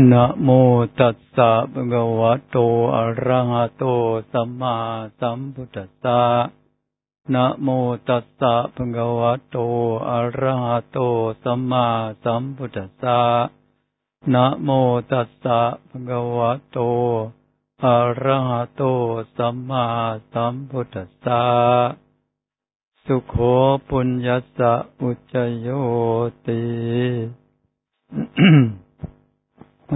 นะโมตัสสะภะคะวะโต อะระหะโต สัมมาสัมพุทธัสสะนะโมตัสสะภะคะวะโต อะระหะโต สัมมาสัมพุทธัสสะนะโมตัสสะภะคะวะโต อะระหะโต สัมมาสัมพุทธัสสะสุโขปุญญัสสะอุจจโยติ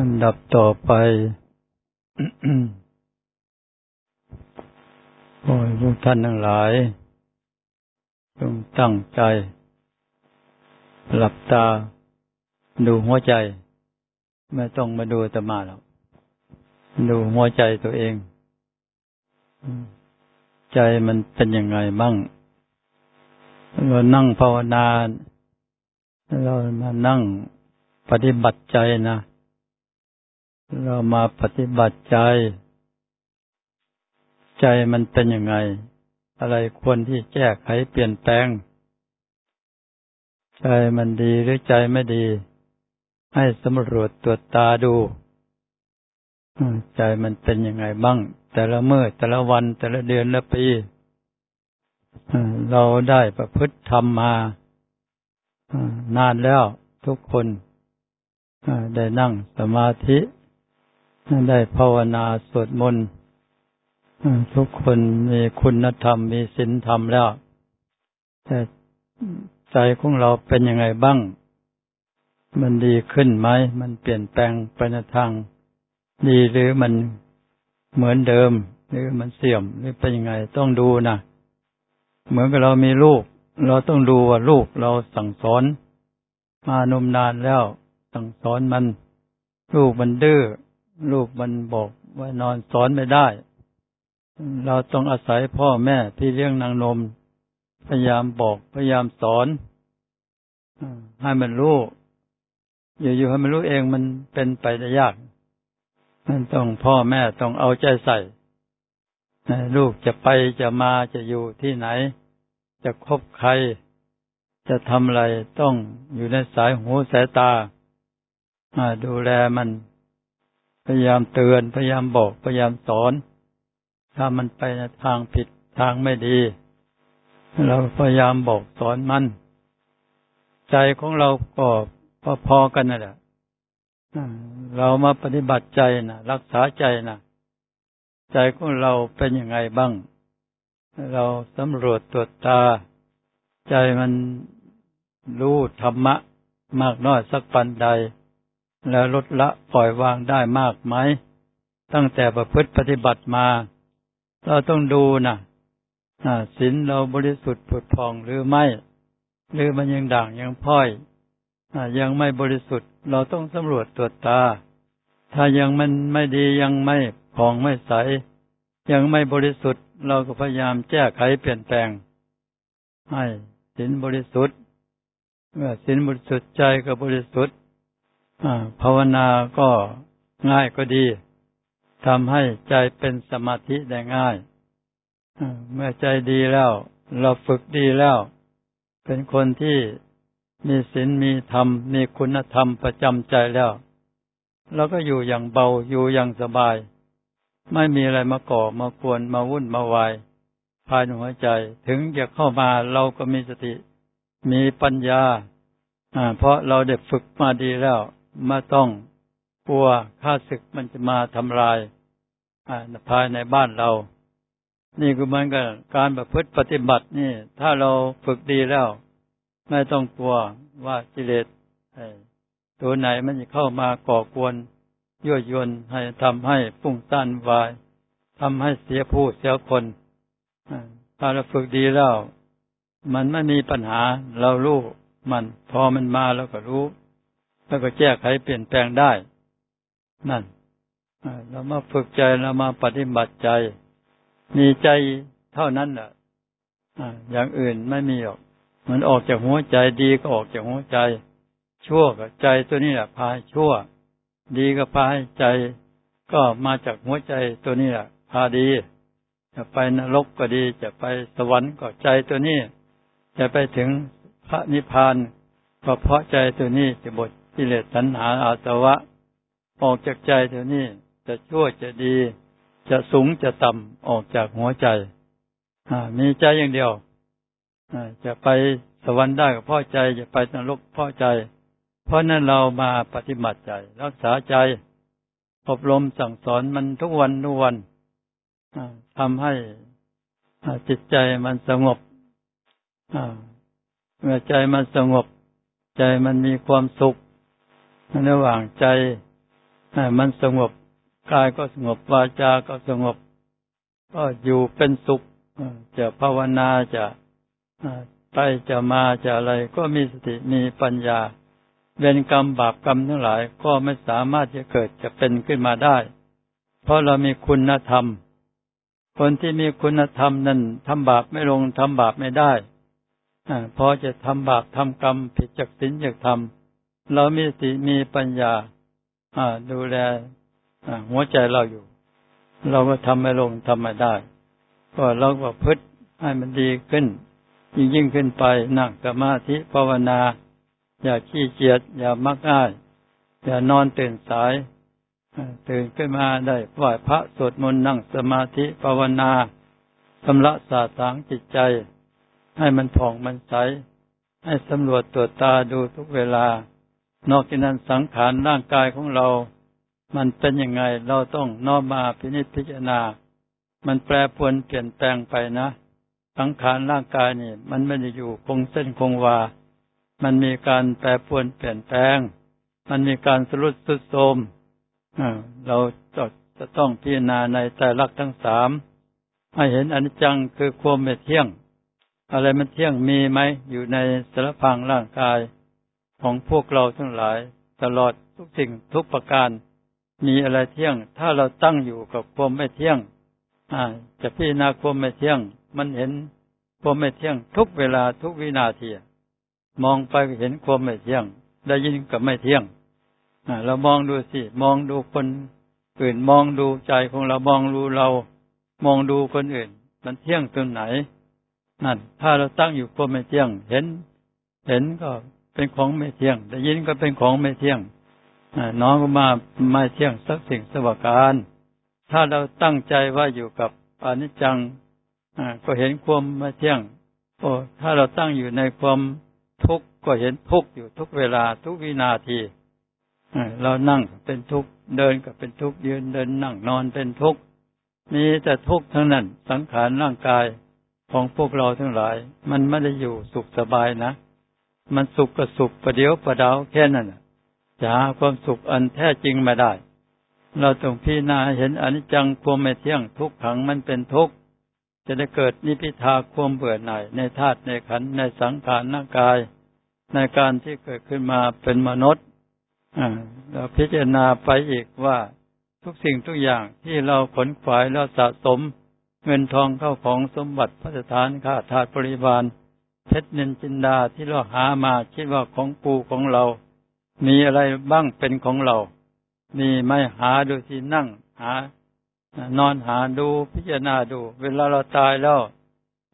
อันดับต่อไปขอให้ทุกท่านทั้งหลายจงตั้งใจ หลับตา ดูหัวใจ ไม่ต้องมาดูตมาหรอกดูหัวใจตัวเอง ใจมันเป็นยังไงบ้าง เรานั่งภาวนา เรามานั่งปฏิบัติใจนะ เรามาปฏิบัติใจ ใจมันเป็นยังไง อะไรควรที่แก้ไขเปลี่ยนแปลง ใจมันดีหรือใจไม่ดี ให้สำรวจตรวจตาดูใจมันเป็นยังไงบ้าง แต่ละเมื่อแต่ละวันแต่ละเดือนละปีเราได้ประพฤติธรรมมานานแล้วทุกคนได้นั่งสมาธิ ได้ภาวนาสวดมนต์ทุกคนมีคุณธรรมมีศีลธรรมแล้ว แต่ใจของเราเป็นยังไงบ้าง มันดีขึ้นไหม มันเปลี่ยนแปลงไปในทาง ดีหรือมันเหมือนเดิม หรือมันเสื่อมหรือเป็นยังไงต้องดูนะเหมือนกับเรามีลูก เราต้องดูว่าลูกเราสั่งสอน มานมนานแล้ว สั่งสอนมัน ลูกมันดื้อ ลูกมันบอกว่านอนสอนไม่ได้ เราต้องอาศัยพ่อแม่พี่เลี้ยงนางนม พยายามบอกพยายามสอนให้มันรู้อยู่ๆให้มันรู้เองมันเป็นไปได้ยากมันต้องพ่อแม่ต้องเอาใจใส่ลูกจะไปจะมาจะอยู่ที่ไหน จะคบใคร จะทำอะไรต้องอยู่ในสายหูสายตาดูแลมัน พยายามเตือนพยายามบอกพยายามสอน ถ้ามันไปในทางผิดทางไม่ดี เราพยายามบอกสอนมัน ใจของเราก็พอๆกันนั่นแหละเรามาปฏิบัติใจนะรักษาใจนะใจของเราเป็นยังไงบ้าง เราสำรวจตรวจตา ใจมันรู้ธรรมะ มากน้อยสักปันใด แล้วลดละปล่อยวางได้มากไหม ตั้งแต่ประพฤติปฏิบัติมา เราต้องดูนะศีลเราบริสุทธิ์ผุดพองหรือไม่ หรือมันยังด่างยังพ้อยยังไม่บริสุทธิ์ เราต้องสำรวจตรวจตา ถ้ายังมันไม่ดียังไม่พองไม่ใส ยังไม่บริสุทธิ์ เราก็พยายามแก้ไขเปลี่ยนแปลง ให้ศีลบริสุทธิ์เมื่อศีลบริสุทธิ์ใจก็บริสุทธิ์ ภาวนาก็ง่ายก็ดีทำให้ใจเป็นสมาธิได้ง่ายเมื่อใจดีแล้ว เราฝึกดีแล้ว เป็นคนที่มีศีลมีธรรม มีคุณธรรมประจำใจแล้วเราก็อยู่อย่างเบาอยู่อย่างสบาย ไม่มีอะไรมาก่อมากวนมาวุ่นมาวายภายในหัวใจ ถึงจะเข้ามาเราก็มีสติ มีปัญญาเพราะเราได้ฝึกมาดีแล้ว ไม่ต้องกลัวข้าศึกมันจะมาทำลายภายในบ้านเรา นี่คือมันกันการประพฤติปฏิบัตินี่ ถ้าเราฝึกดีแล้ว ไม่ต้องกลัวว่ากิเลสตัวไหนมันจะเข้ามาก่อกวนยั่วยวนให้ทำให้ฟุ้งซ่านวายทำให้เสียผู้เสียคนถ้าเราฝึกดีแล้ว มันไม่มีปัญหาเรารู้มัน พอมันมาเราก็รู้ แล้วก็แก้ไขเปลี่ยนแปลงได้ นั่นเรามาฝึกใจเรามาปฏิบัติใจ มีใจเท่านั้นแหละอย่างอื่นไม่มีหรอก มันออกจากหัวใจดีก็ออกจากหัวใจ ชั่วก็ใจตัวนี้แหละพาชั่ว ดีก็พาให้ใจ ก็มาจากหัวใจตัวนี้แหละพาดี จะไปนรกก็ดี จะไปสวรรค์ก็ใจตัวนี้ จะไปถึงพระนิพพานก็เพราะใจตัวนี้จะบด กิเลสตัณหาอาสวะ ออกจากใจเดี๋ยวนี้จะชั่วจะดี จะสูงจะต่ำออกจากหัวใจมีใจอย่างเดียวจะไปสวรรค์ได้ก็เพราะใจ จะไปนรกพราะใจ เพราะนั้นเรามาปฏิบัติใจ รักษาใจ อบรมสั่งสอนมันทุกวันทุกวันทำให้จิตใจมันสงบเมื่อใจมันสงบ ใจมันมีความสุข ระหว่างใจมันสงบกายก็สงบวาจาก็สงบ ก็อยู่เป็นสุขจะภาวนาจะไปจะมาจะอะไร ก็มีสติมีปัญญาเวรกรรมบาปกรรมทั้งหลายก็ไม่สามารถจะเกิดจะเป็นขึ้นมาได้ เพราะเรามีคุณธรรม คนที่มีคุณธรรมนั้นทำบาปไม่ลงทำบาปไม่ได้พอจะทำบาปทำกรรมผิดจากศีลจากธรรม เรามีสติมีปัญญาดูแลหัวใจเราอยู่ เราก็ทำไม่ลงทำไม่ได้ ก็เราก็พึ่งให้มันดีขึ้น ยิ่งยิ่งขึ้นไปนั่งสมาธิภาวนา อย่าขี้เกียจอย่ามักง่าย อย่านอนตื่นสาย ตื่นขึ้นมาได้ไหว้พระสวดมนต์นั่งสมาธิภาวนาชำระสาสางจิตใจ ให้มันผ่องมันใส ให้สำรวจตรวจตาดูทุกเวลา นอกจากนั้นสังขารร่างกายของเรา มันเป็นยังไง เราต้องน้อมมาพินิจพิจารณา มันแปรปรวนเปลี่ยนแปลงไปนะ สังขารร่างกายนี่มันไม่ได้อยู่คงเส้นคงวา มันมีการแปรปรวนเปลี่ยนแปลง มันมีการสรุดสุดโทมเราจะต้องพิจารณาในแต่ลักทั้งสามให้เห็นอนิจจังคือความไม่เที่ยง อะไรมันเที่ยงมีไหมอยู่ในสารพังร่างกาย ของพวกเราทั้งหลาย ตลอดทุกสิ่งทุกประการ มีอะไรเที่ยง ถ้าเราตั้งอยู่กับความไม่เที่ยง อ่า จะพิจารณาความไม่เที่ยง มันเห็นความไม่เที่ยง ทุกเวลาทุกวินาทีมองไปเห็นความไม่เที่ยง ได้ยินกับไม่เที่ยงอ่าเรามองดูสิ มองดูคนอื่นมองดูใจของเรามองดูเรา มองดูคนอื่น มันเที่ยงตรงไหนนั่นถ้าเราตั้งอยู่ความไม่เที่ยง เห็น เห็นก็ เป็นของไม่เที่ยง ได้ยินก็เป็นของไม่เที่ยงน้องก็มาไม่เที่ยงสักสิ่งสวการ ถ้าเราตั้งใจว่าอยู่กับอนิจจังก็เห็นความไม่เที่ยง โอ้ถ้าเราตั้งอยู่ในความทุกข์ก็เห็นทุกข์อยู่ทุกเวลาทุกวินาทีเรานั่งเป็นทุกข์เดินก็เป็นทุกข์ยืนเดินนั่งนอนเป็นทุกข์มีแต่ทุกข์ทั้งนั้นสังขารร่างกายของพวกเราทั้งหลาย มันไม่ได้อยู่สุขสบายนะ มันสุขก็สุขประเดียวประดาวแค่นั้นจะหาความสุขอันแท้จริงไม่ได้ เราต้องพิจารณาเห็นอนิจจังความไม่เที่ยงทุกขังมันเป็นทุกข์จะได้เกิดนิพิทาความเบื่อหน่ายในธาตุในขันในสังขารร่างกาย ในการที่เกิดขึ้นมาเป็นมนุษย์เราพิจารณาไปอีกว่าทุกสิ่งทุกอย่างที่เราขนขวายเราสะสม เงินทองเข้าของสมบัติพระสถานข้าทาสบริบาล เพชรเนินจินดาที่เราหามาคิดว่าของกูของเรา มีอะไรบ้างเป็นของเรา มีไม่หาดูที่นั่งหา นอนหาดูพิจารณาดู เวลาเราตายแล้ว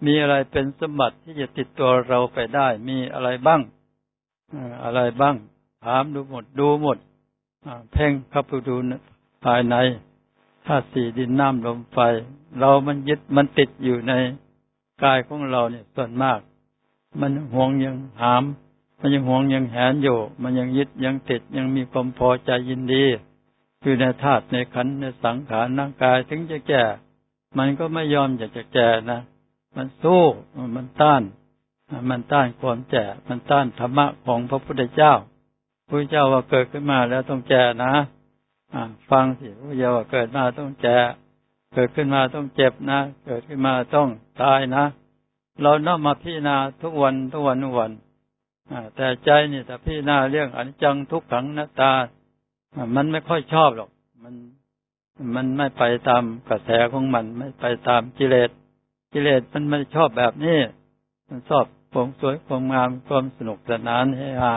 มีอะไรเป็นสมบัติที่จะติดตัวเราไปได้ มีอะไรบ้างอะไรบ้าง ถามดูหมดดูหมดเพ่งเข้าไปดูภายในธาตุสี่ดินน้ำลมไฟ เรามันยึดมันติดอยู่ในกายของเราเนี่ยส่วนมาก มันห่วงยังหาม มันยังห่วงยังแหนอยู่ มันยังยึดยังติดยังมีความพอใจยินดีอยู่ในธาตุในขันในสังขารร่างกายถึงจะแก่ มันก็ไม่ยอมอยากจะแก่นะ มันสู้มันต้าน มันต้านความแก่ มันต้านธรรมะของพระพุทธเจ้าพระเจ้าว่าเกิดขึ้นมาแล้วต้องแก่นะฟังสิพระเจ้าว่าเกิดมาต้องแก่ เกิดขึ้นมาต้องเจ็บนะ เกิดขึ้นมาต้องตายนะ เราน้อมมาพิจารณาทุกวันทุกวันทุกวันแต่ใจนี่แต่พิจารณาเรื่องอนิจจังทุกขังนัตตา มันไม่ค่อยชอบหรอก มันมันไม่ไปตามกระแสของมัน ไม่ไปตามกิเลสกิเลสมันไม่ชอบแบบนี้ มันชอบความสวยความงามความสนุกสนานเฮฮา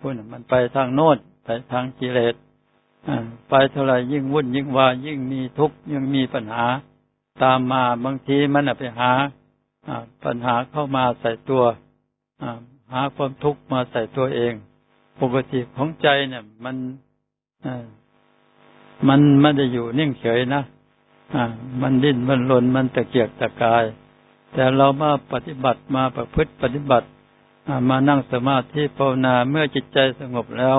คุณมันไปทางโน้นไปทางกิเลสไปเท่าไรยิ่งวุ่นยิ่งวายยิ่งมีทุกข์ยิ่งมีปัญหา ตามมาบางทีมันไปหา ปัญหาเข้ามาใส่ตัวหาความทุกข์มาใส่ตัวเองปกติของใจเนี่ย มันมันไม่ได้อยู่นิ่งเฉยนะมันดิ้นมันรนมันตะเกียกตะกาย แต่เรามาปฏิบัติมาประพฤติปฏิบัติมานั่งสมาธิภาวนาเมื่อจิตใจสงบแล้ว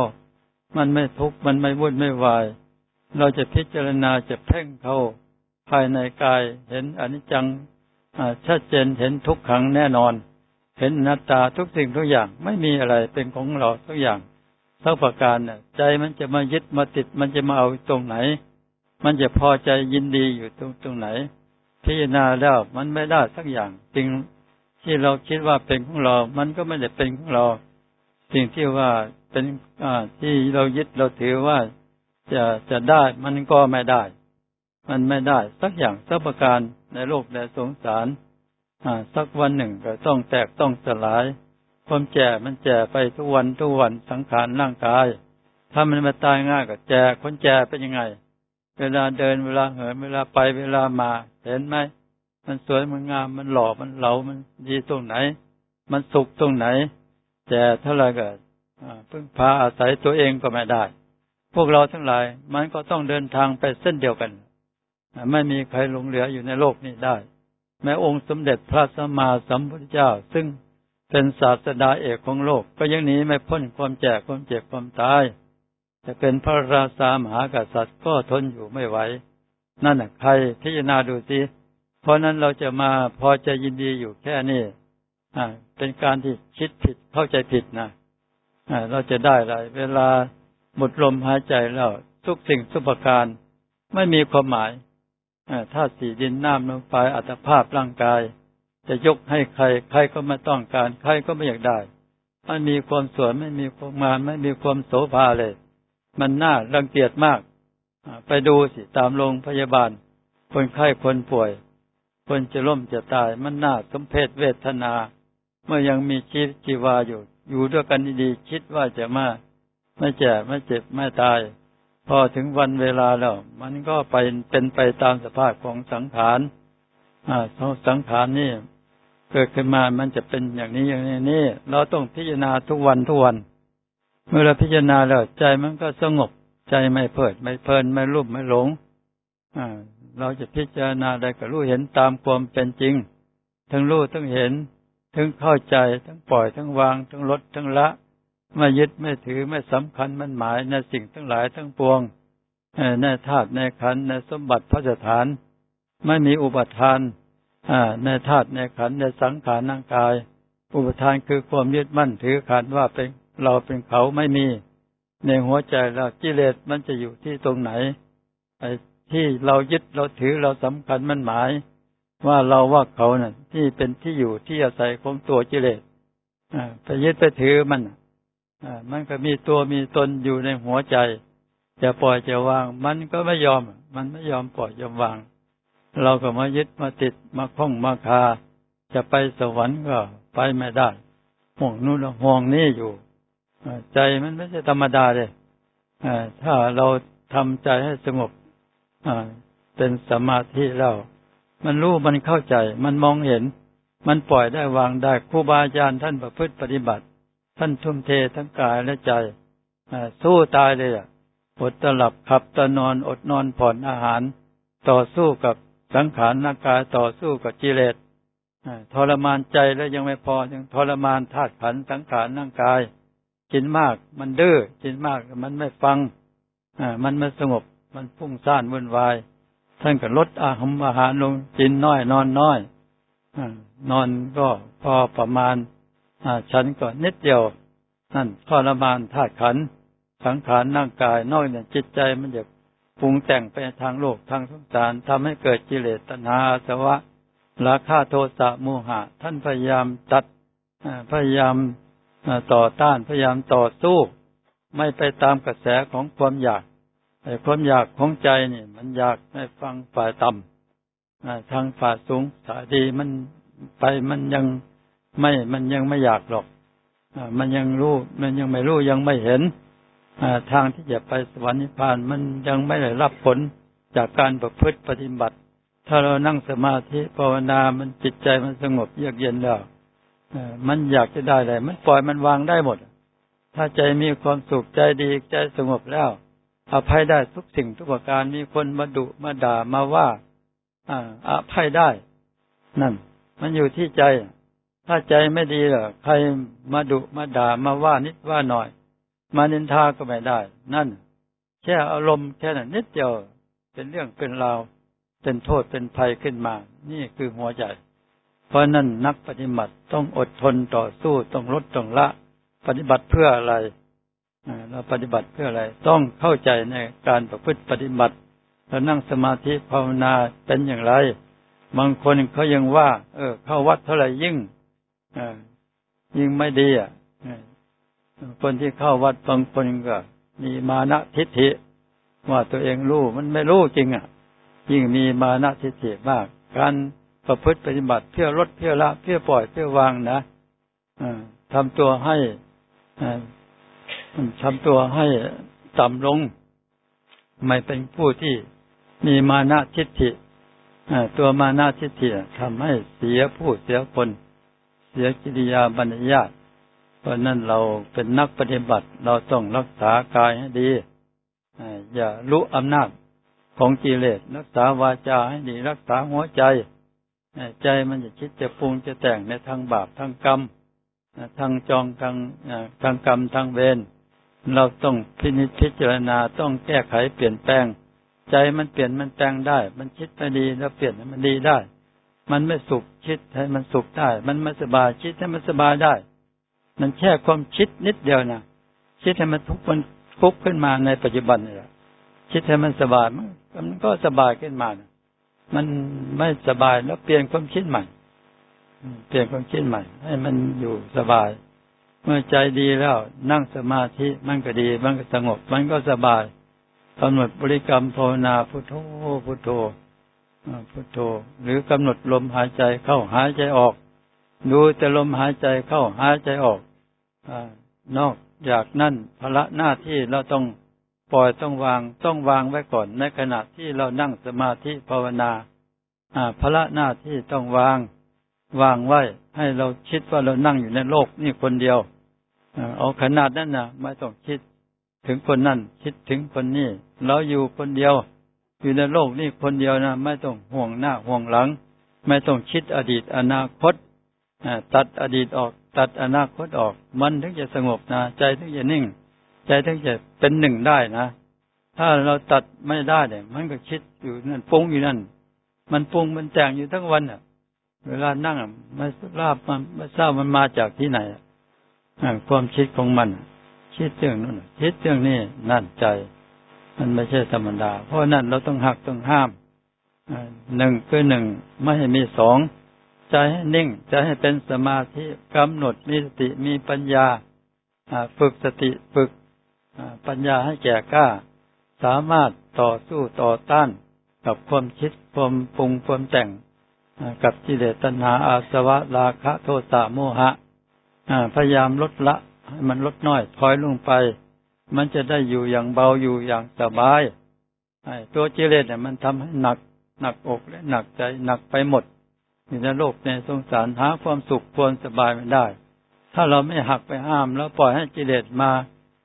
มันไม่ทุกข์มันไม่วุ่นไม่วาย เราจะพิจารณาจะเพ่งเข้าภายในกาย เห็นอนิจจัง ชัดเจนเห็นทุกขังแน่นอน เห็นนัตตาทุกสิ่งทุกอย่างไม่มีอะไรเป็นของเราทุกอย่างทั้งประการเนี่ยใจมันจะมายึดมาติด มันจะมาเอาตรงไหน มันจะพอใจยินดีอยู่ตรงตรงไหน พิจารณาแล้วมันไม่ได้สักอย่างสิ่งที่เราคิดว่าเป็นของเรา มันก็ไม่ได้เป็นของเรา สิ่งที่ว่าเป็นที่เรายึดเราถือว่าจะจะได้มันก็ไม่ได้ มันไม่ได้สักอย่างสักประการ ในโลกในสงสารสักวันหนึ่งก็ต้องแตกต้องสลาย ความแก่มันแก่ไปทุกวันทุกวันสังขารร่างกาย ถ้ามันมาตายง่ายก็แก่คนแก่เป็นยังไง เวลาเดินเวลาเหินเวลาไปเวลามา เห็นไหมมันสวยมันงามมันหล่อมันเหลามันดีตรงไหน มันสุขตรงไหนแก่เท่าไรก็พึ่งพาอาศัยตัวเองก็ไม่ได้ พวกเราทั้งหลายมันก็ต้องเดินทางไปเส้นเดียวกัน ไม่มีใครหลงเหลืออยู่ในโลกนี้ได้ แม้องค์สมเด็จพระสัมมาสัมพุทธเจ้า ซึ่งเป็นศาสดาเอกของโลก ก็ยังหนีไม่พ้นความแก่ความเจ็บความตายจะเป็นพระราชามหากษัตริย์ก็ทนอยู่ไม่ไหว นั่นใครพิจารณาดูสิเพราะนั้นเราจะมาพอใจยินดีอยู่แค่นี้อ่าเป็นการที่คิดผิดเข้าใจผิดนะอ่าเราจะได้อะไรเวลาหมดลมหายใจแล้วทุกสิ่งทุกประการไม่มีความหมาย ถ้าสี่ดินน้ำลมไฟอัตภาพร่างกาย จะยกให้ใคร ใครก็ไม่ต้องการ ใครก็ไม่อยากได้ไม่มีความสวยไม่มีความงามไม่มีความโสภาเลย มันน่ารังเกียจมาก ไปดูสิตามโรงพยาบาล คนไข้คนป่วย คนจะล้มจะตายมันน่าสมเพศเวทนา เมื่อยังมีชีวิตชีวาอยู่ อยู่ด้วยกันดีๆคิดว่าจะมา ไม่แก่ไม่เจ็บไม่ตาย พอถึงวันเวลาแล้ว มันก็ไปเป็นไปตามสภาพของสังขารอ่าสังขารนี่เกิดขึ้นมามันจะเป็นอย่างนี้อย่างนี้นี่เราต้องพิจารณาทุกวันทุกวัน เมื่อเราพิจารณาแล้วใจมันก็สงบ ใจไม่เพิด ไม่เพลินไม่รูปไม่หลงอ่าเราจะพิจารณาได้ก็รู้เห็นตามความเป็นจริง ทั้งรู้ทั้งเห็น ทั้งเข้าใจทั้งปล่อยทั้งวาง ทั้งลดทั้งละ ไม่ยึดไม่ถือไม่สำคัญมันหมายในสิ่งทั้งหลายทั้งปวงในธาตุในขันในสมบัติพระสถาน ไม่มีอุปทานในธาตุในขันในสังขารร่างกาย อุปทานคือความยึดมั่นถือขันว่าเป็นเราเป็นเขาไม่มี ในหัวใจเรากิเลสมันจะอยู่ที่ตรงไหนไอ้ที่เรายึดเราถือเราสำคัญมันหมาย ว่าเราว่าเขานะ่ะ ที่เป็นที่อยู่ที่อาศัยของตัวกิเลสไปยึดไปถือมัน มันก็มีตัวมีตนอยู่ในหัวใจ จะปล่อยจะวาง มันก็ไม่ยอม มันไม่ยอมปล่อยยอมวาง เราก็มายึดมาติดมาคล้องมาคา จะไปสวรรค์ก็ไปไม่ได้ห่วงนู่นห่วงนี่อยู่ใจมันไม่ใช่ธรรมดาเลยถ้าเราทำใจให้สงบเป็นสมาธิแล้วมันรู้มันเข้าใจ มันมองเห็น มันปล่อยได้วางได้ครูบาอาจารย์ท่านประพฤติปฏิบัติ ท่านทุ่มเททั้งกายและใจสู้ตายเลยอะอดตลับขับตะนอนอดนอนผ่อนอาหาร ต่อสู้กับสังขารร่างกายต่อสู้กับกิเลสทรมานใจแล้วยังไม่พอยังทรมานธาตุขันสังขารร่างกาย กินมากมันดื้อกินมากมันไม่ฟังมันไม่สงบมันพุ่งซ่านวุ่นวาย ท่านก็ลดอาหารอาหารลงกินน้อยนอนน้อยนอนก็พอประมาณ ฉันก็นิดเดียวนั่นทรมานธาตุขันสังขารร่างกายน้อยเนี่ยจิตใจมันจะปรุงแต่งไปทางโลกทางสงสารทำให้เกิดกิเลสตัณหาสวะราคะโทสะโมหะ ท่านพยายามตัดพยายามต่อต้านพยายามต่อสู้ ไม่ไปตามกระแสของความอยากแต่ความอยากของใจนี่ มันอยากให้ฟังฝ่ายต่ำทางฝ่ายสูงสายดีมันไปมันยัง ไม่มันยังไม่อยากหรอกมันยังรู้ มันยังไม่รู้ยังไม่เห็นทางที่จะไปสวรรค์นิพพานมันยังไม่ได้รับผลจากการประพฤติปฏิบัติ ถ้าเรานั่งสมาธิภาวนา มันจิตใจมันสงบเยือกเย็นแล้วมันอยากจะได้อะไรมันปล่อยมันวางได้หมด ถ้าใจมีความสุขใจดีใจสงบแล้วอภัยได้ทุกสิ่งทุกประการมีคนมาดุมาด่ามาว่า อ่าอภัยได้ นั่น มันอยู่ที่ใจ ถ้าใจไม่ดีล่ะใครมาดุมาด่ามาว่านิดว่าหน่อย มานินทาก็ไม่ได้ นั่น แค่อารมณ์แค่นั้นนิดเดียวเป็นเรื่องเป็นราวเป็นโทษเป็นภัยขึ้นมา นี่คือหัวใจ เพราะนั่นนักปฏิบัติต้องอดทนต่อสู้ต้องลดต้องละ ปฏิบัติเพื่ออะไรเราปฏิบัติเพื่ออะไร ต้องเข้าใจในการประพฤติปฏิบัติเรานั่งสมาธิภาวนาเป็นอย่างไร บางคนเขายังว่า เออ เข้าวัดเท่าไหร่ยิ่ง ยิ่งไม่ดีอะคนที่เข้าวัดบางคนก็ มีมานะทิฏฐิว่าตัวเองรู้มันไม่รู้จริงอะ ยิ่งมีมานะทิฏฐิมาก การประพฤติปฏิบัติเพื่อลดเพื่อละเพื่อปล่อยเพื่อวางนะทำตัวให้ทำตัวให้ต่ำลง ไม่เป็นผู้ที่มีมานะทิฏฐิตัวมานะทิฏฐิทำให้เสียผู้เสียคน สียกิริยาบรรยาตเพราะนั้นเราเป็นนักปฏิบัติเราต้องรักษากายให้ดีอย่ารู้อำนาจของกิเลสรักษาวาจาให้ดีรักษาหัวใจ ใจมันจะคิดจะปรุงจะแต่งในทางบาปทางกรรมทางจองทางทางกรรมทางเวรเราต้องพินิจพิจารณาต้องแก้ไขเปลี่ยนแปลง ใจมันเปลี่ยนมันแปลงได้ มันคิดไม่ดีแล้วเปลี่ยนมันดีได้ มันไม่สุขคิดให้มันสุขได้ มันไม่สบายคิดให้มันสบายได้ มันแค่ความคิดนิดเดียวนะคิดให้มันทุกมันทุกขึ้นมาในปัจจุบันนี่แหละคิดให้มันสบายมันก็สบายขึ้นมานะมันไม่สบายแล้วเปลี่ยนความคิดใหม่เปลี่ยนความคิดใหม่ ให้มันอยู่สบาย เมื่อใจดีแล้ว นั่งสมาธิมันก็ดี มันก็สงบ มันก็สบายกำหนดบริกรรมภาวนาพุทโธพุทโธ พุทโธหรือกำหนดลมหายใจเข้าหายใจออก ดูแต่ลมหายใจเข้าหายใจออกอนอกจากนั้นภาระหน้าที่เราต้องปล่อยต้องวางต้องวางไว้ก่อน ในขณะที่เรานั่งสมาธิภาวนาภาระหน้าที่ต้องวาง วางไว้ ให้เราคิดว่าเรานั่งอยู่ในโลกนี่คนเดียวเอาขนาดนั้นนะไม่ต้องคิดถึงคนนั่นคิดถึงคนนี้เราอยู่คนเดียว อยู่ในโลกนี่คนเดียวนะไม่ต้องห่วงหน้าห่วงหลัง ไม่ต้องคิดอดีตอนาคตตัดอดีตออก ตัดอนาคตออก มันถึงจะสงบนะใจถึงจะนิ่ง ใจถึงจะเป็นหนึ่งได้นะถ้าเราตัดไม่ได้เนี่ยมันก็คิดอยู่นั่นปุ้งอยู่นั่น มันปุ้งมันแต่งอยู่ทั้งวันอะ เวลานั่งไม่ทราบมันไม่ทราบมันมาจากที่ไหนความคิดของมัน คิดเรื่องนั้นคิดเรื่องนี้นั่นใจ มันไม่ใช่ธรรมดา เพราะนั่นเราต้องหักต้องห้ามหนึ่งคือหนึ่งไม่ให้มีสองใจให้นิ่งใจให้เป็นสมาธิกำหนดมีสติมีปัญญาฝึกสติฝึกปัญญาให้แก่กล้า สามารถต่อสู้ต่อต้าน กับความคิดความปรุงความแต่งกับกิเลสตัณหาอาสวะราคะโทสะโมหะพยายามลดละ ให้มันลดน้อยถอยลงไป มันจะได้อยู่อย่างเบาอยู่อย่างสบายตัวกิเลสเนี่ยมันทำให้หนัก หนักอกและหนักใจหนักไปหมดอยู่ในโลกในสงสารหาความสุขความสบายไม่ได้ ถ้าเราไม่หักไปห้ามแล้วปล่อยให้กิเลสมา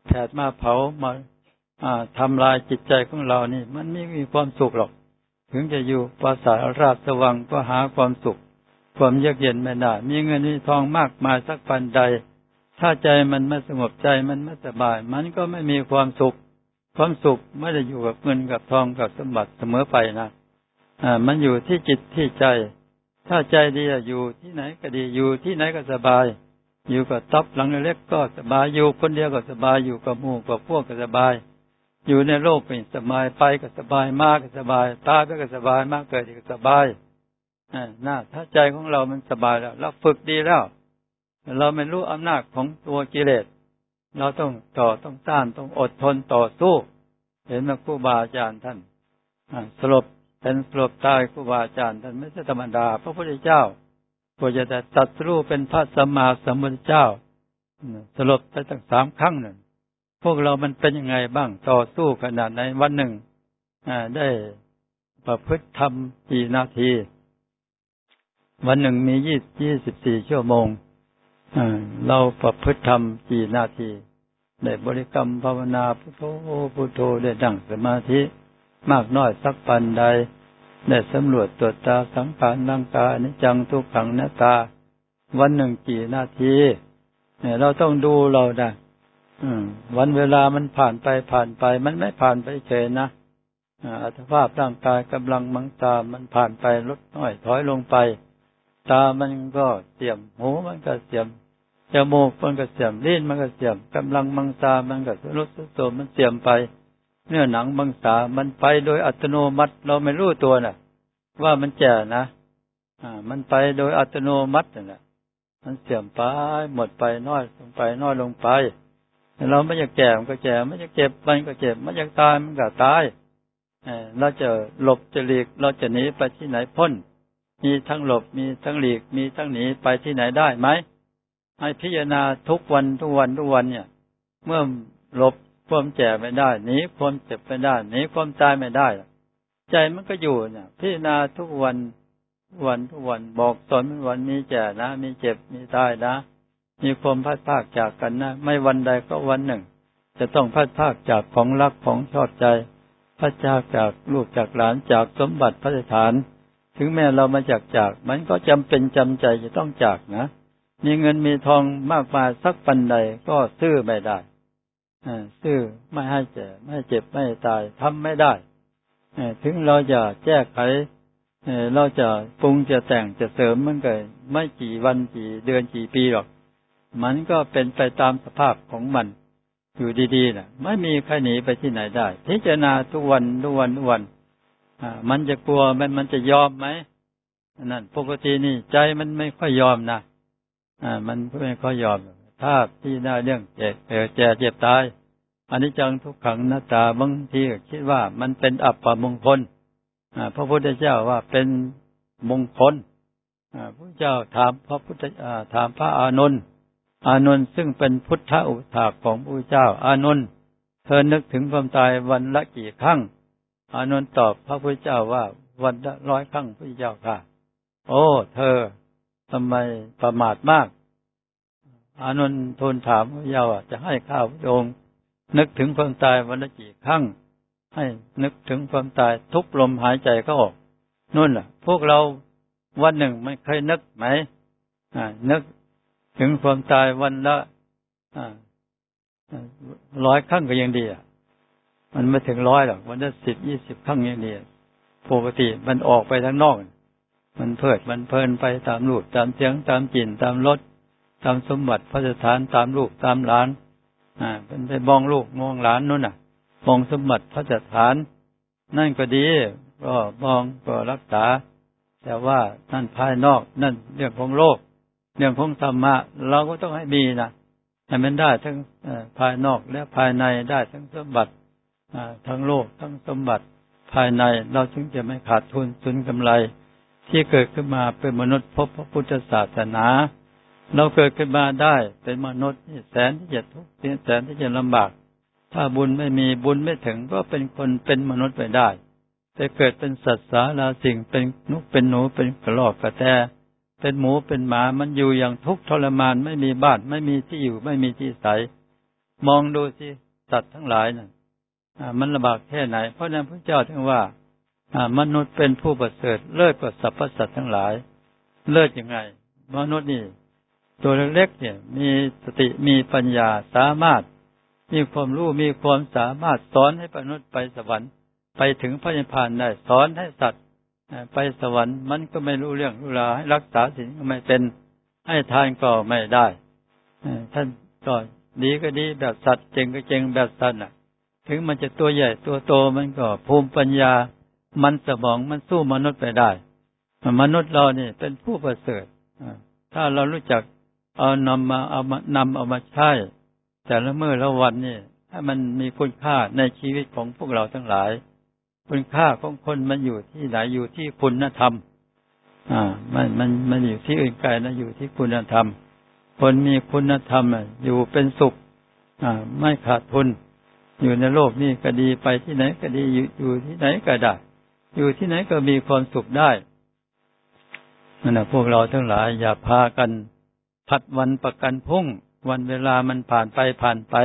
แผดมาเผามาทำลายจิตใจของเรานี่ มันไม่มีความสุขหรอก ถึงจะอยู่ภาษาราบสว่างก็หาความสุข ความเยือกเย็นไม่ได้มีเงินมีทองมากมายสักปันใด ถ้าใจมันไม่สงบใจมันไม่สบาย มันก็ไม่มีความสุข ความสุขไม่ได้อยู่กับเงินกับทองกับสมบัติเสมอไปนะอ่า มันอยู่ที่จิตที่ใจ ถ้าใจดีอยู่ที่ไหนก็ดีอยู่ที่ไหนก็สบาย อยู่กับทับหลังเล็กก็สบายอยู่คนเดียวก็สบายอยู่กับหมู่กับพวกก็สบาย อยู่ในโลกก็นสบายไปก็สบายมากก็สบายตายไปก็สบายมากเกิดก็สบายน่าถ้าใจของเรามันสบายแล้วเราฝึกดีแล้ว เราไม่รู้อำนาจของตัวกิเลส เราต้องต่อต้องต้านต้องอดทนต่อสู้ เห็นไหมครูบาอาจารย์ท่านสลบเป็นสลบตายครูบาอาจารย์ท่านไม่ใช่ธรรมดา พระพุทธเจ้าก็จะแต่ตัดสู้เป็นพระสัมมาสัมพุทธเจ้าสลบไปตั้งสามครั้งหนึ่งพวกเรามันเป็นยังไงบ้างต่อสู้ขนาดไหนวันหนึ่งได้ประพฤติธรรมกี่นาที วันหนึ่งมียี่สิบสี่ชั่วโมง เราประพฤติธรรมกี่นาทีได้บริกรรมภาวนาพุทโธพุทโธได้ดั่งสมาธิ มากน้อยสักปันใด ได้สำรวจตรวจตาสังขารร่างกายนิจังทุกขังหนัตตา วันหนึ่งกี่นาทีเนี่ยเราต้องดูเราได้วันเวลามันผ่านไปผ่านไป มันไม่ผ่านไปเฉยนะอัตภาพร่างกายกำลังมังตา มันผ่านไปลดน้อยถอยลงไป ตามันก็เสียมหูมันก็เสียม จมูกมันก็เสียมลิ้นมันก็เสียมกำลังมังตามันก็ลดสุดมันเสียมไป เนื้อหนังมังสามันไปโดยอัตโนมัติ เราไม่รู้ตัวน่ะ ว่ามันแก่นะอ่า มันไปโดยอัตโนมัติน่ะ มันเสื่อมไปหมดไปน้อยลงไปน้อยลงไปเราไม่อยากแก่มันก็แก่ไม่อยากเจ็บมันก็เจ็บไม่อยากตายมันก็ตายเราจะหลบจะหลีกเราจะหนีไปที่ไหนพ้น มีทั้งหลบมีทั้งหลีกมีทั้งหนีไปที่ไหนได้ไหม ให้พิจารณาทุกวันทุกวันทุกวันเนี่ย เมื่อหลบความแก่ไม่ได้หนีความเจ็บไม่ได้หนีความตายไม่ได้ ใจมันก็อยู่เนี่ย พิจารณาทุกวันวันทุกวันบอกตนวันมีแก่นะ มีเจ็บมีตายนะ มีความพัดภาคจากกันนะ ไม่วันใดก็วันหนึ่ง จะต้องพัดภาคจากของรักของชอบใจ พัดจากจากลูกจากหลานจากสมบัติพระฐาน ถึงแม้เรามาจากจาก มันก็จำเป็นจำใจจะต้องจากนะ มีเงินมีทองมากมายสักปันใดก็ซื้อไม่ได้ซื้อไม่ให้เจ็บไม่เจ็บไม่ตายทำไม่ได้ถึงเราจะแก้ไขเราจะปรุงจะแต่งจะเสริมมันก็ไม่กี่วันกี่เดือนกี่ปีหรอก มันก็เป็นไปตามสภาพของมัน อยู่ดีๆนะไม่มีใครหนีไปที่ไหนได้พิจารณาทุกวันทุกวันทุกวันมันจะกลัวมันมันจะยอมไหมนั่นปกตินี่ใจมันไม่ค่อยยอมนะ อ่ามันไม่ค่อยยอมถ้าที่หน้เรื่องเจ็บเจ็บเจ็บตายอันนี้จังทุกขังหน้าตาบางทีคิดว่ามันเป็นอัปปมงคลอ่าพระพุทธเจ้าว่าเป็นมงคลอ่าพระเจ้าถามพระพุทธถามพระอานนท์อานนท์ซึ่งเป็นพุทธอุทาของพระเจ้า อานนท์เธอนึกถึงความตายวันละกี่ครั้ง อานนท์ตอบพระพุทธเจ้าว่าวันละร้อยครั้งพระเจ้าค่ะ โอ้ เธอ ทำไมประมาทมาก อานนท์ทูลถามพระเจ้าจะให้ข้าวพระองค์นึกถึงความตายวันละกี่ครั้ง ให้นึกถึงความตายทุกลมหายใจก็ออกนู่นแหละพวกเราวันหนึ่งไม่เคยนึกไหมนึกถึงความตายวันละร้อยครั้งก็ยังดีอะ มันไม่ถึงร้อยหรอกวันละสิบยี่สิบครั้งยังดีปกติมันออกไปทางนอก มันเพิดมันเพลินไปตามรูปตามเสียงตามกลิ่นตามรสตามสมบัติพระสถานตามลูกตามหลาน อ่าเป็นไปมองลูกมองหลานนู่นน่ะ มองสมบัติพระสถาน นั่นก็ดีก็มองก็รักษา แต่ว่านั่นภายนอกนั่นเรื่องของโลก เรื่องของธรรมะเราก็ต้องให้มีนะให้มันได้ทั้งภายนอกและภายในได้ทั้งสมบัติทั้งโลกทั้งสมบัติภายในเราจึงจะไม่ขาดทุนสุนกำไร ที่เกิดขึ้นมาเป็นมนุษย์พบพระพุทธศาสนา เราเกิดขึ้นมาได้เป็นมนุษย์ที่แสนที่จะทุกข์แสนที่จะลำบาก ถ้าบุญไม่มีบุญไม่ถึงก็เป็นคนเป็นมนุษย์ไปได้แต่เกิดเป็นสัตว์สาราสิ่งเป็นนุกเป็นหนูเป็นกระรอกกระแตเป็นหมูเป็นหมามันอยู่อย่างทุกข์ทรมานไม่มีบ้านไม่มีที่อยู่ไม่มีที่ใสมองดูสิสัตว์ทั้งหลายนะ่ะมันลำบากแค่ไหน เพราะนั้นพระเจ้าถึงว่า มนุษย์เป็นผู้ประเสริฐเลิศกว่าสรรพสัตว์ทั้งหลาย เลิศยังไง มนุษย์นี่ตัวเล็กๆเนี่ย มีสติมีปัญญาสามารถ มีความรู้มีความสามารถสอนให้มนุษย์ไปสวรรค์ ไปถึงพระนิพพานได้สอนให้สัตว์ไปสวรรค์มันก็ไม่รู้เรื่องรู้ราวให้รักษาสิ่งก็ไม่เป็นให้ทานก็ไม่ได้ท่านก็ดีก็ดีแบบสัตว์เจงก็เจงแบบสัตว์น่ะ ถึงมันจะตัวใหญ่ตัวโตมันก็ภูมิปัญญา มันสมองมันสู้มนุษย์ไปได้ มนุษย์เรานี่เป็นผู้ประเสริฐถ้าเรารู้จักเอานำมาเอามานำเอามาใช้แต่ละเมื่อละวันนี่ให้มันมีคุณค่าในชีวิตของพวกเราทั้งหลาย คุณค่าของคนมันอยู่ที่ไหนอยู่ที่คุณธรรม อ่า มันมันมันอยู่ที่อื่นไกลนะอยู่ที่คุณธรรม คนมีคุณธรรมอยู่เป็นสุข อ่า ไม่ขาดทุน อยู่ในโลกนี้ก็ดีไปที่ไหนก็ดีอยู่อยู่ที่ไหนก็ได้ อยู่ที่ไหนก็มีความสุขได้นั่นแหะพวกเราทั้งหลายอย่าพากันผัดวันประกันพุ่ง วันเวลามันผ่านไปผ่านไป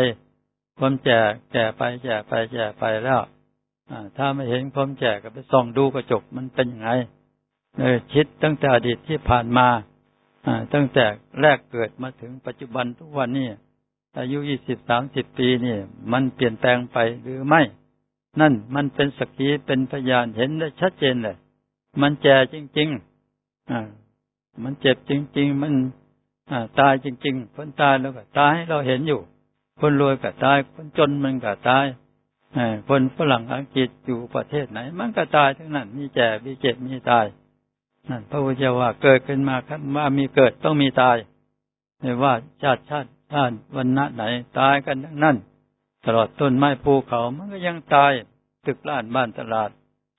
ความแจก่แก่ไปแจกไปแจกไปแล้วถ้าไม่เห็นความแจกก็ไปส่องดูกระจกมันเป็นยังไงเออคิดตั้งแต่อดีตที่ผ่านมาตั้งแต่แรกเกิดมาถึงปัจจุบันทุกวันนี้อายุยี่สิบสามสิบปีนี่ มันเปลี่ยนแปลงไปหรือไม่ นั่นมันเป็นสกีเป็นพยานเห็นได้ชัดเจนเลย มันแก่จริงๆอ่ามันเจ็บจริง ๆ มันตายจริงๆคนตายแล้วก็ตายเราเห็นอยู่ คนรวยก็ตายคนจนมันก็ตายคนฝรั่งอังกฤษอยู่ประเทศไหน มันก็ตายทั้งนั้น มีแก่มีเจ็บมีตายนั่นพระพุทธเจ้าว่าเกิดขึ้นมาครับว่ามีเกิดต้องมีตายไม่ว่าชาติชาติชาติวันณะไหนตายกันทั้งนั้น ตลอดต้นไม้ภูเขามันก็ยังตาย ตึกล้านบ้านตลาด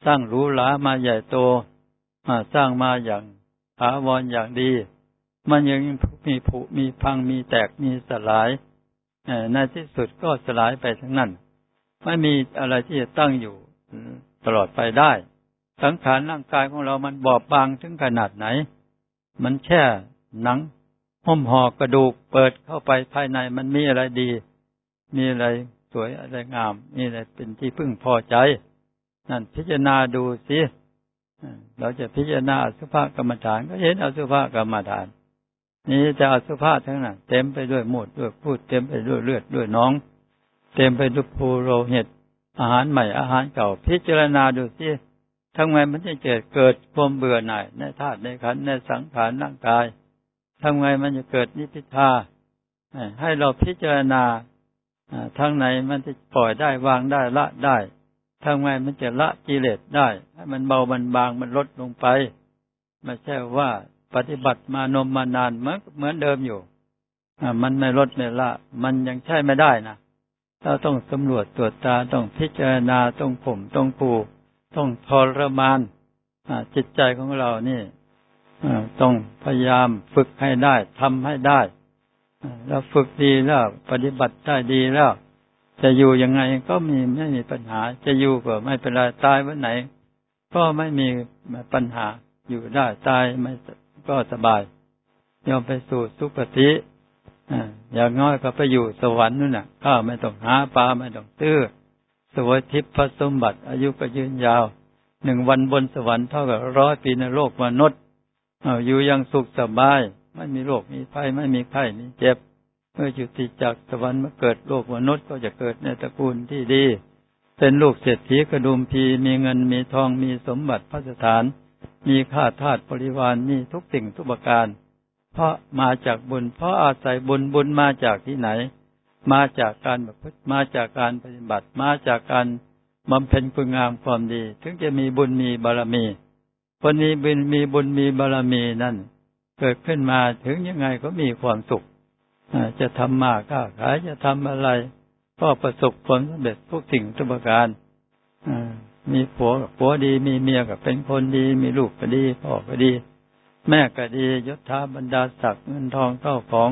สร้างหรูหรามาใหญ่โตมาสร้างมาอย่างถาวรอย่างดี มันยังมีผุมีพังมีแตกมีสลายในที่สุดก็สลายไปทั้งนั้น ไม่มีอะไรที่จะตั้งอยู่ตลอดไปได้ สังขารร่างกายของเรามันบอบบางถึงขนาดไหน มันแค่หนังห่มห่อกระดูกเปิดเข้าไปภายในมันมีอะไรดี มีอะไร สวยอะไรงามมีอะไรเป็นที่พึ่งพอใจ นั่นพิจารณาดูสิเราจะพิจารณาอสุภกรรมฐาน ก็เห็นอสุภกรรมฐาน นี่จะอสุภะทั้งนั้นเต็มไปด้วยหมดด้วยพูดเต็มไปด้วยเลือดด้วยน้อง เต็มไปด้วยภูโรหิตอาหารใหม่อาหารเก่า พิจารณาดูสิทำไงมันจะเกิดเกิดความเบื่อหน่ายในธาตุในขันในสังขารร่างกายทำไงมันจะเกิดนิพพิทาให้เราพิจารณา ทางไหนมันจะปล่อยได้วางได้ละได้ทำไงมันจะละกิเลสได้ ให้มันเบามันบางมันลดลงไปไม่ใช่ว่าปฏิบัติมานมมานานเหมือนเหมือนเดิมอยู่มันไม่ลดไม่ละ มันยังใช่ไม่ได้นะเราต้องสำรวจตรวจตาต้องพิจารณาต้องผมต้องปูต้องทรมานจิตใจของเรานี่ต้องพยายามฝึกให้ได้ทำให้ได้ แล้วฝึกดีแล้ว ปฏิบัติได้ดีแล้ว จะอยู่ยังไงก็มีไม่มีปัญหา จะอยู่ก็ไม่เป็นไรตายวันไหน ก็ไม่มีปัญหาอยู่ได้ตายไม่ก็สบายยอมไปสู่สุคติอย่างน้อยก็ไปอยู่สวรรค์นู่นน่ะก็ไม่ต้องหาปลาไม่ต้องตื้อสวยทิพย์พระสมบัติ อายุก็ยืนยาวหนึ่งวันบนสวรรค์เท่ากับร้อยปีในโลกมนุษย์อยู่ยังสุขสบาย ไม่มีโรคมีภัยไม่มีไข้มีเจ็บ เมื่อจุติจากสวรรค์มาเกิดโลกมนุษย์ก็จะเกิดในตระกูลที่ดี เป็นลูกเศรษฐีกระดุมพีมีเงินมีทองมีสมบัติพระสถาน มีข้าทาสบริวารมีทุกสิ่งทุกประการ เพราะมาจากบุญ เพราะอาศัยบุญบุญมาจากที่ไหน มาจากการแบบมาจากการปฏิบัติมาจากการบำเพ็ญคุณงามความดี ถึงจะมีบุญมีบารมีคนนี้บุญมีบุญมีบารมีนั่น เกิดขึ้นมาถึงยังไงก็มีความสุขจะทำมาค้าขายจะทำอะไร ก็ประสบผลสำเร็จทุกสิ่งทุกประการมีผัวกับผัวดีมีเมียกับเป็นคนดี มีลูกก็ดีพ่อก็ดี แม่ก็ดียศถาบรรดาศักดิ์เงินทองเข้าของ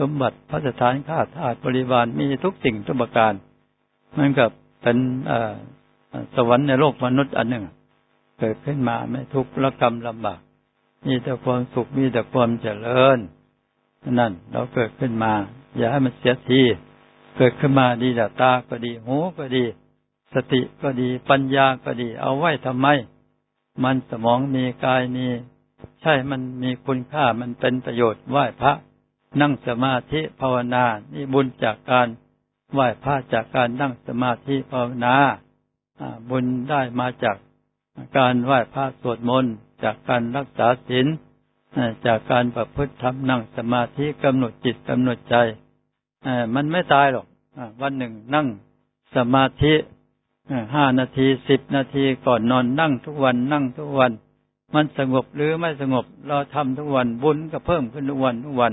สมบัติพระสถานข้าทาสบริวารมีทุกสิ่งทุกประการมันกับเป็นสวรรค์ในโลกมนุษย์อันหนึ่ง เกิดขึ้นมาไม่ทุกข์ละกรรมลำบาก มีแต่ความสุขมีแต่ความเจริญนั่น เราเกิดขึ้นมา อย่าให้มันเสียทีเกิดขึ้นมาดีแต่ตาก็ดีหูก็ดี สติก็ดีปัญญาก็ดี เอาไว้ทำไม มันสมองมีกายมีใช่มันมีคุณค่ามันเป็นประโยชน์ไหว้พระ นั่งสมาธิภาวนา นี่บุญจากการไหว้พระจากการนั่งสมาธิภาวนาบุญได้มาจาก การไหว้พระสวดมนต์จากการรักษาศีลจากการประพฤติทำนั่งสมาธิกำหนดจิตกำหนดใจมันไม่ตายหรอกวันหนึ่งนั่งสมาธิห้านาทีสิบนาทีก่อนนอนนั่งทุกวันนั่งทุกวัน มันสงบหรือไม่สงบ เราทำทุกวันบุญก็เพิ่มขึ้นทุกวันทุกวัน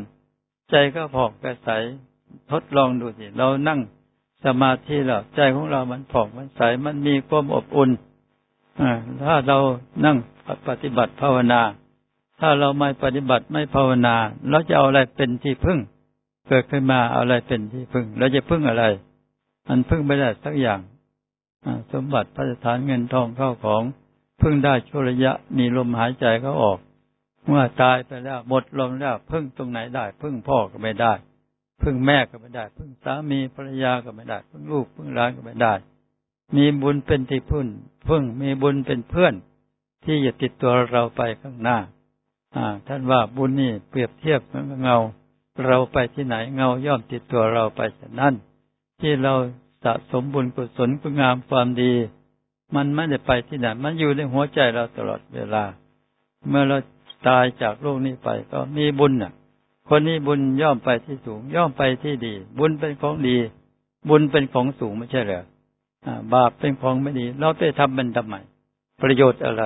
ใจก็ผ่องกระใสทดลองดูสิเรานั่งสมาธิแล้วใจของเรามันผ่องมันใสมันมีความอบอุ่น ถ้าเรานั่งปฏิบัติภาวนา ถ้าเราไม่ปฏิบัติไม่ภาวนาเราจะเอาอะไรเป็นที่พึ่ง เกิดขึ้นมาเอาอะไรเป็นที่พึ่งเราจะพึ่งอะไร มันพึ่งไม่ได้สักอย่างสมบัติพระสถานเงินทองเข้าของพึ่งได้ชั่วระยะมีลมหายใจเขาออก เมื่อตายไปแล้วหมดลมแล้วพึ่งตรงไหนได้ พึ่งพ่อก็ไม่ได้ พึ่งแม่ก็ไม่ได้ พึ่งสามีภรรยาก็ไม่ได้ พึ่งลูกพึ่งหลานก็ไม่ได้ มีบุญเป็นที่พึ่งพึ่งมีบุญเป็นเพื่อน ที่จะติดตัวเราไปข้างหน้า อ่า ท่านว่าบุญนี่เปรียบเทียบเหมือนเงา เราไปที่ไหนเงาย่อมติดตัวเราไปฉะนั้น ที่เราสะสมบุญกุศลคุณงามความดี มันไม่ได้ไปที่ไหนมันอยู่ในหัวใจเราตลอดเวลา เมื่อเราตายจากโลกนี้ไปก็มีบุญน่ะ คนนี้บุญย่อมไปที่สูง ย่อมไปที่ดี บุญเป็นของดี บุญเป็นของสูงไม่ใช่เหรอ บาปเป็นของไม่ดี เราไปทำมันทำไมประโยชน์อะไร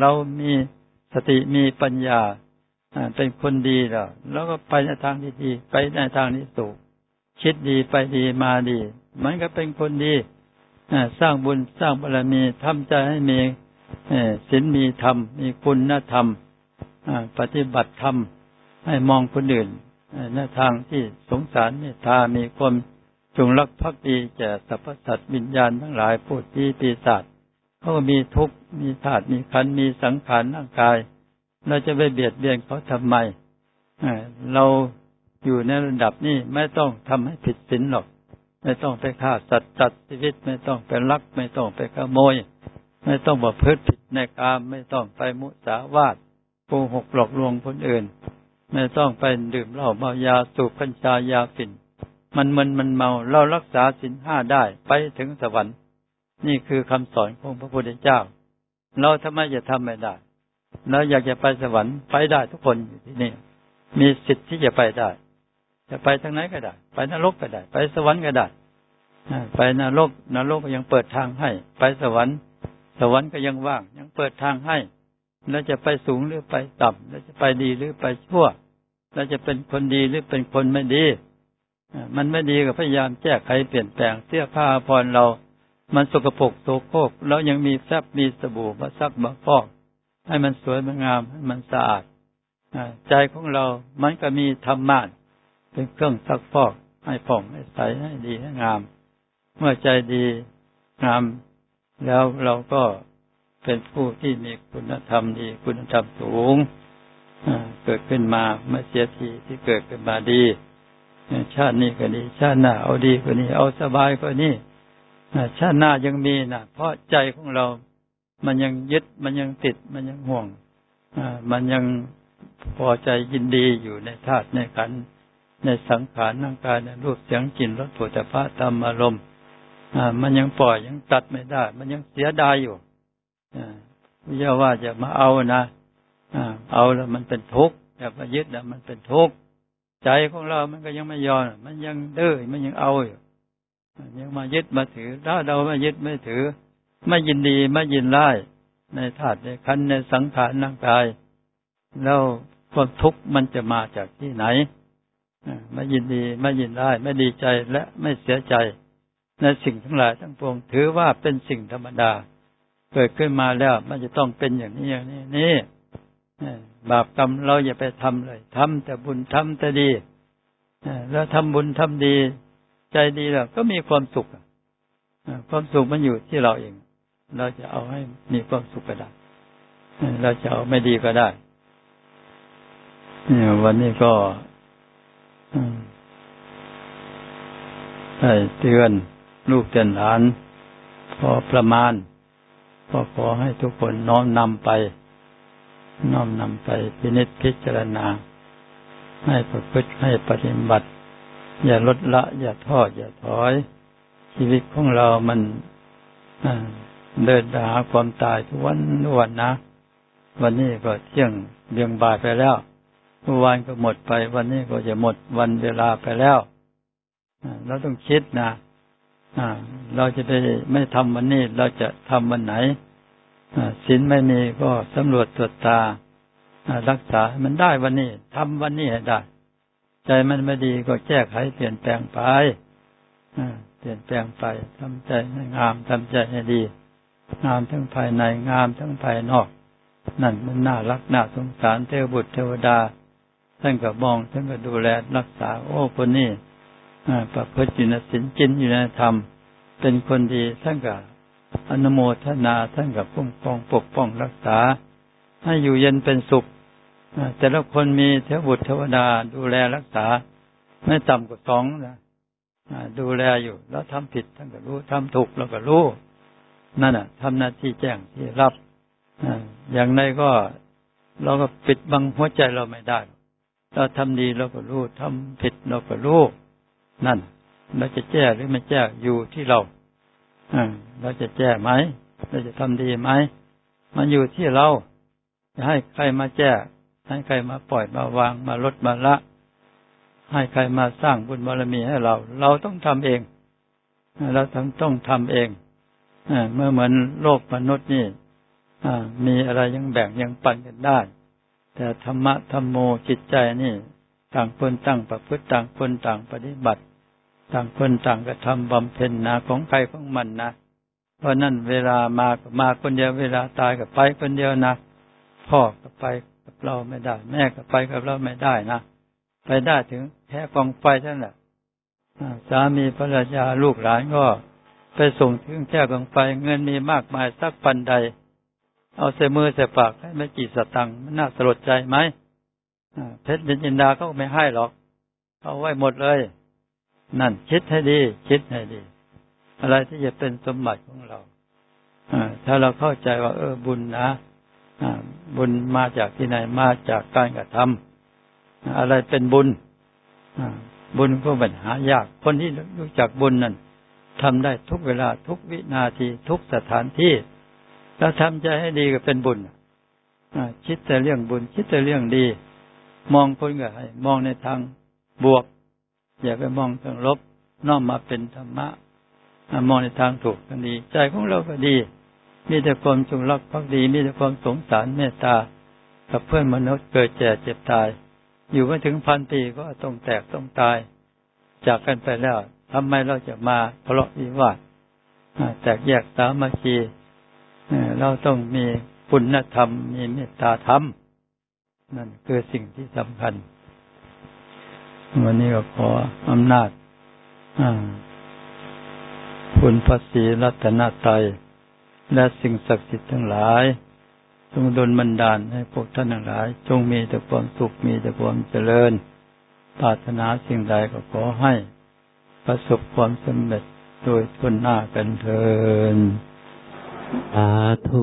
เรามีสติมีปัญญาเป็นคนดีแล้วเราก็ไปในทางที่ดี ไปในทางที่สูงคิดดีไปดีมาดี มันก็เป็นคนดีสร้างบุญสร้างบารมีทำใจให้มีศีลมีธรรม มีคุณธรรมปฏิบัติธรรม ให้มองคนอื่นในทางที่สงสารเมตตามีความ จงรักภักดีแก่สรรพสัตว์วิญญาณทั้งหลายพูดที่ปีศาจเขาก็มีทุกข์มีธาตุมีขันมีสังขารร่างกาย เราจะไปเบียดเบียนเขาทำไมเราอยู่ในระดับนี้ไม่ต้องทำให้ผิดศีลหรอก ไม่ต้องไปฆ่าสัตว์จัดชีวิต ไม่ต้องไปลัก ไม่ต้องไปขโมย ไม่ต้องบอกพืชผิดในกามไม่ต้องไปมุสาวาทโกหกหลอกลวงคนอื่น ไม่ต้องไปดื่มเหล้าเมายาสูบกัญชายาฝิ่น มันมันมันเมาเรารักษาศีลห้าได้ไปถึงสวรรค์ นี่คือคำสอนของพระพุทธเจ้า เราทำไมจะทำไม่ได้เราอยากจะไปสวรรค์ไปได้ทุกคนอยู่ที่นี่มีสิทธิ์ที่จะไปได้ จะไปทางไหนก็ได้ ไปนรกก็ได้ ไปสวรรค์ก็ได้ไปนรกนรกก็ยังเปิดทางให้ ไปสวรรค์ สวรรค์ก็ยังว่าง ยังเปิดทางให้แล้วจะไปสูงหรือไปต่ำแล้วจะไปดีหรือไปชั่วแล้วจะเป็นคนดีหรือเป็นคนไม่ดี มันไม่ดีก็พยายามแก้ไขเปลี่ยนแปลงเสื้อผ้าพรเรา มันสกปรกโสโครกแล้วยังมีแฟบมีสบู่มาซักมาฟอกให้มันสวยมันงามให้มันสะอาดใจของเรา มันก็มีธรรมะเป็นเครื่องซักฟอกให้ผ่องให้ใสให้ดีให้งาม เมื่อใจดีงาม แล้วเราก็เป็นผู้ที่มีคุณธรรมดี คุณธรรมสูงเกิดขึ้นมาไม่เสียทีที่เกิดขึ้นมาดี ชาตินี้ก็ดี ชาติหน้าเอาดีกว่านี้ เอาสบายกว่านี้ชาติหน้ายังมีนะเพราะใจของเรา มันยังยึดมันยังติดมันยังห่วงมันยังพอใจยินดีอยู่ในธาตุในขันในสังขารร่างกายในรูปเสียงกลิ่นรสผลิตภัณฑ์ธรรมอารมณ์มันยังปล่อยยังตัดไม่ได้ มันยังเสียดายอยู่ไม่ใช่ว่าจะมาเอานะเอาแล้วมันเป็นทุกข์อย่าไปยึดแล้วมันเป็นทุกข์ ใจของเรา มันก็ยังไม่ยอมมันยังดื้อมันยังเอาอยู่ยังมายึดมาถือ ถ้าเราไม่ยึดไม่ถือ ไม่ยินดีไม่ยินร้ายในธาตุในขันในสังขารร่างกาย แล้วความทุกข์มันจะมาจากที่ไหนไม่ยินดีไม่ยินร้ายไม่ดีใจและไม่เสียใจ ในสิ่งทั้งหลายทั้งปวงถือว่าเป็นสิ่งธรรมดา เกิดขึ้นมาแล้วมันจะต้องเป็นอย่างนี้อย่างนี้นี่ บาปกรรมเราอย่าไปทำเลยทำแต่บุญทำแต่ดีแล้วทำบุญทำดี ใจดีแล้วก็มีความสุขความสุขมันอยู่ที่เราเอง เราจะเอาให้มีความสุขก็ได้เราจะเอาไม่ดีก็ได้เนี่ยวันนี้ก็ได้เตือนลูกเตือนหลาน พอประมาณ ก็ขอให้ทุกคนน้อมนำไป น้อมนำไปพินิจพิจารณา ให้ประพฤติให้ปฏิบัติ อย่าลดละ อย่าท้ออย่าถอย ชีวิตของเรามันเดินหาความตายทุกวันทุกวันนะ วันนี้ก็เที่ยงเบียงบ่ายไปแล้วเมื่อวานก็หมดไปวันนี้ก็จะหมดวันเวลาไปแล้วเราต้องคิดนะเราจะไปไม่ทำวันนี้ เราจะทำวันไหน ศีลไม่มีก็สำรวจตรวจตารักษา มันได้วันนี้ทำวันนี้ให้ได้ ใจมันไม่ดีก็แก้ไขเปลี่ยนแปลงไปเปลี่ยนแปลงไปทำใจให้งามทำใจให้ดี งามทั้งภายในงามทั้งภายนอก นั่นมันน่ารักน่าสงสารเทวบุตรเทวดาท่านก็มองท่านก็ดูแลรักษา โอ้คนนี้ประพฤติอยู่ในศีลจินอยู่ในธรรม เป็นคนดีท่านก็ อนุโมทนาท่านกับป้องป้องปกป้องรักษา ให้อยู่เย็นเป็นสุขแต่ละคนมีเทวบุตรเทวดาดูแลรักษา ไม่ต่ำกว่าสองนะดูแลอยู่ แล้วทำผิดท่านก็รู้ทำถูกเราก็รู้ นั่นอะทำหน้าที่แจ้งที่รับอย่างไรก็เราก็ปิดบังหัวใจเราไม่ได้ เราทำดีเราก็รู้ทำผิดเราก็รู้ นั่น เราจะแก้หรือไม่แก้อยู่ที่เรา เราจะแก้ไหมเราจะทำดีไหมมันอยู่ที่เรา จะให้ใครมาแก้ให้ใครมาปล่อยมาวางมาลดมาละ ให้ใครมาสร้างบุญบารมีให้เรา เราต้องทำเองเราต้องต้องทำเองเมื่อเหมือนโลกมนุษย์นี่มีอะไรยังแบ่งยังปันกันได้ แต่ธรรมะธรรมโมจิตใจนี่ ต่างคนต่างประพฤติต่างคนต่างปฏิบัติ ต่างคนต่างกระทำบำเพ็ญนะของใครของมันนะเพราะนั่นเวลามากมาคนเดียวเวลาตายก็ไปคนเดียวนะพ่อก็ไปกับเราไม่ได้ แม่ก็ไปกับเราไม่ได้นะไปได้ถึงแค่กองไฟเท่านั้นแหละสามีภรรยาลูกหลานก็ไปส่งถึงแค่กองไฟเงินมีมากมายสักปันใด เอาใส่มือใส่ปากให้ไม่กี่สตังค์มันน่าสลดใจไหมเพชรยินดาเขาไม่ให้หรอก เอาไว้หมดเลย นั่นคิดให้ดี คิดให้ดี อะไรที่จะเป็นสมบัติของเราถ้าเราเข้าใจว่า เออบุญนะบุญมาจากที่ไหนมาจากการกระทำอะไรเป็นบุญบุญก็ปัญหายาก คนที่รู้จักบุญนั้นทำได้ทุกเวลาทุกวินาทีทุกสถานที่ถ้าทำใจให้ดีก็เป็นบุญคิดแต่เรื่องบุญ คิดแต่เรื่องดี มองคนก็ให้ มองในทางบวก อย่าไปมองทางลบน้อมมาเป็นธรรมะมองในทางถูกก็ดี ใจของเราก็ดี มีแต่ความจงรักภักดี มีแต่ความสงสารเมตตากับเพื่อนมนุษย์เกิดแก่เจ็บตาย อยู่มาถึงพันปีก็ต้องแตกต้องตาย จากกันไปแล้วทำไมเราจะมาทะเลาะวิวาทแตกแยกสามัคคีเราต้องมีคุณธรรม มีเมตตาธรรม นั่นคือสิ่งที่สำคัญ วันนี้ก็ขออำนาจคุณพระศรีรัตนตรัยและสิ่งศักดิ์สิทธิ์ทั้งหลาย จงดลบันดาลให้พวกท่านทั้งหลาย จงมีแต่ความสุขมีแต่ความเจริญปรารถนาสิ่งใดก็ขอให้ ประสบความสำเร็จโดยทุนหน้ากันเทินสาธุ